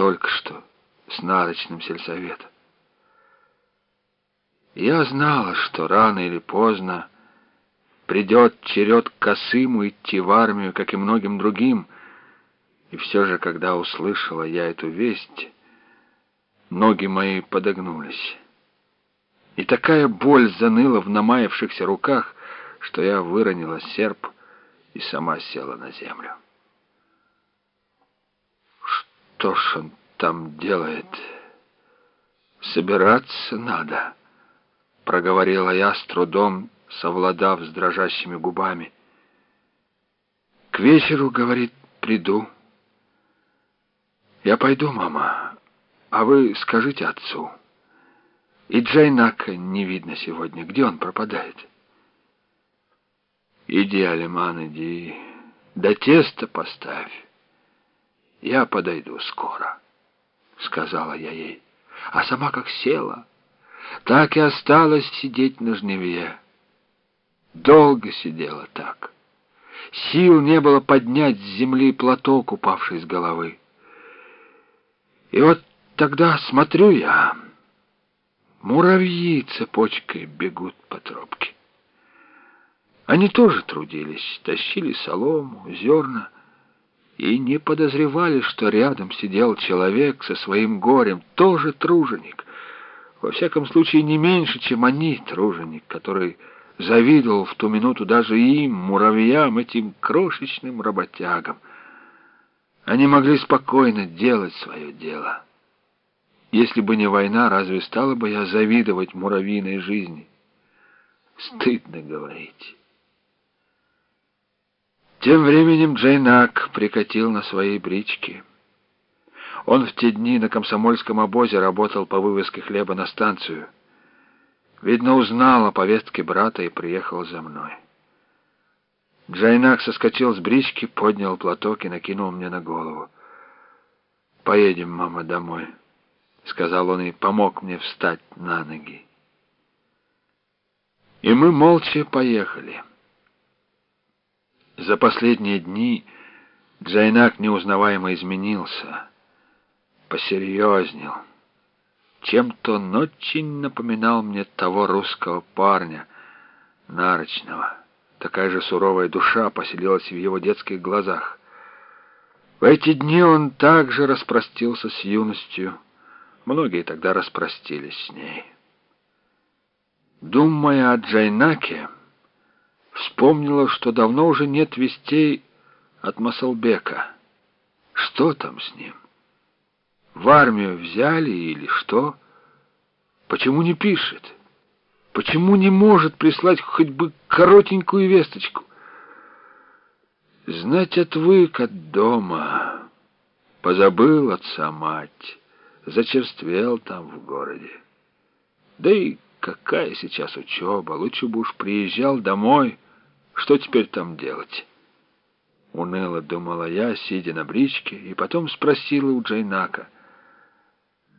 только что с нарочным сельсовета. Я знала, что рано или поздно придет черед Косыму идти в армию, как и многим другим, и все же, когда услышала я эту весть, ноги мои подогнулись. И такая боль заныла в намаявшихся руках, что я выронила серп и сама села на землю. Что ж он там делает? Собираться надо, проговорила я с трудом, совладав с дрожащими губами. К вечеру, говорит, приду. Я пойду, мама, а вы скажите отцу. И Джайнака не видно сегодня. Где он пропадает? Иди, Алиман, иди. Да тесто поставь. Я подойду скоро, сказала я ей. А сама как села, так и осталась сидеть на жневье. Долго сидела так. Сил не было поднять с земли платок, упавший с головы. И вот тогда смотрю я, муравьи цепочкой бегут по тропке. Они тоже трудились, тащили солому, зерна, и не подозревали, что рядом сидел человек со своим горем, тоже труженик. Во всяком случае, не меньше, чем они, труженик, который завидовал в ту минуту даже им, муравьям, этим крошечным работягам. Они могли спокойно делать свое дело. Если бы не война, разве стала бы я завидовать муравьиной жизни? Стыдно говорить. Тем временем Джейнак прикатил на своей бричке. Он в те дни на комсомольском обозе работал по вывозке хлеба на станцию. Видно, узнал о повестке брата и приехал за мной. Джайнак соскочил с брички, поднял платок и накинул мне на голову. «Поедем, мама, домой», — сказал он и помог мне встать на ноги. И мы молча поехали. За последние дни Джайнак неузнаваемо изменился, посерьезнел. Чем-то он очень напоминал мне того русского парня, нарочного. Такая же суровая душа поселилась в его детских глазах. В эти дни он также распростился с юностью. Многие тогда распростились с ней. Думая о Джайнаке, Вспомнила, что давно уже нет вестей от Масалбека. Что там с ним? В армию взяли или что? Почему не пишет? Почему не может прислать хоть бы коротенькую весточку? Знать отвык от дома. Позабыл отца мать. Зачерствел там в городе. Да и какая сейчас учеба? Лучше бы уж приезжал домой, что теперь там делать? Уныло думала я, сидя на бричке, и потом спросила у Джейнака.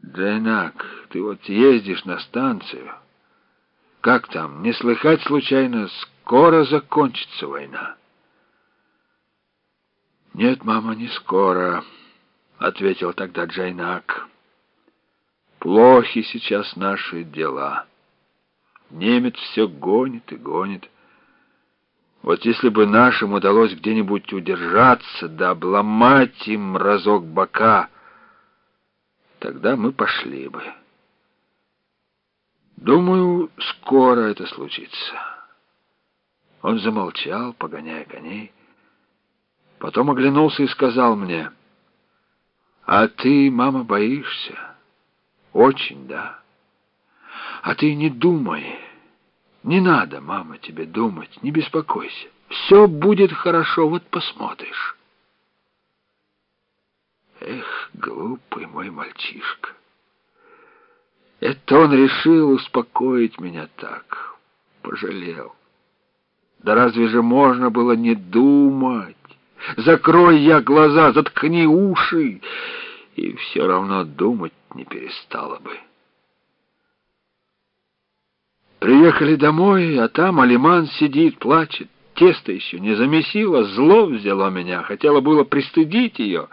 «Джейнак, ты вот ездишь на станцию. Как там, не слыхать случайно, скоро закончится война?» «Нет, мама, не скоро», — ответил тогда Джейнак. «Плохи сейчас наши дела. Немец все гонит и гонит». Вот если бы нашим удалось где-нибудь удержаться, да обломать им разок бока, тогда мы пошли бы. Думаю, скоро это случится. Он замолчал, погоняя коней. Потом оглянулся и сказал мне, «А ты, мама, боишься? Очень, да? А ты не думай». Не надо, мама, тебе думать, не беспокойся. Все будет хорошо, вот посмотришь. Эх, глупый мой мальчишка. Это он решил успокоить меня так. Пожалел. Да разве же можно было не думать? Закрой я глаза, заткни уши, и все равно думать не перестала бы. Приехали домой, а там Алиман сидит, плачет. Тесто еще не замесило, зло взяло меня, хотела было пристыдить ее.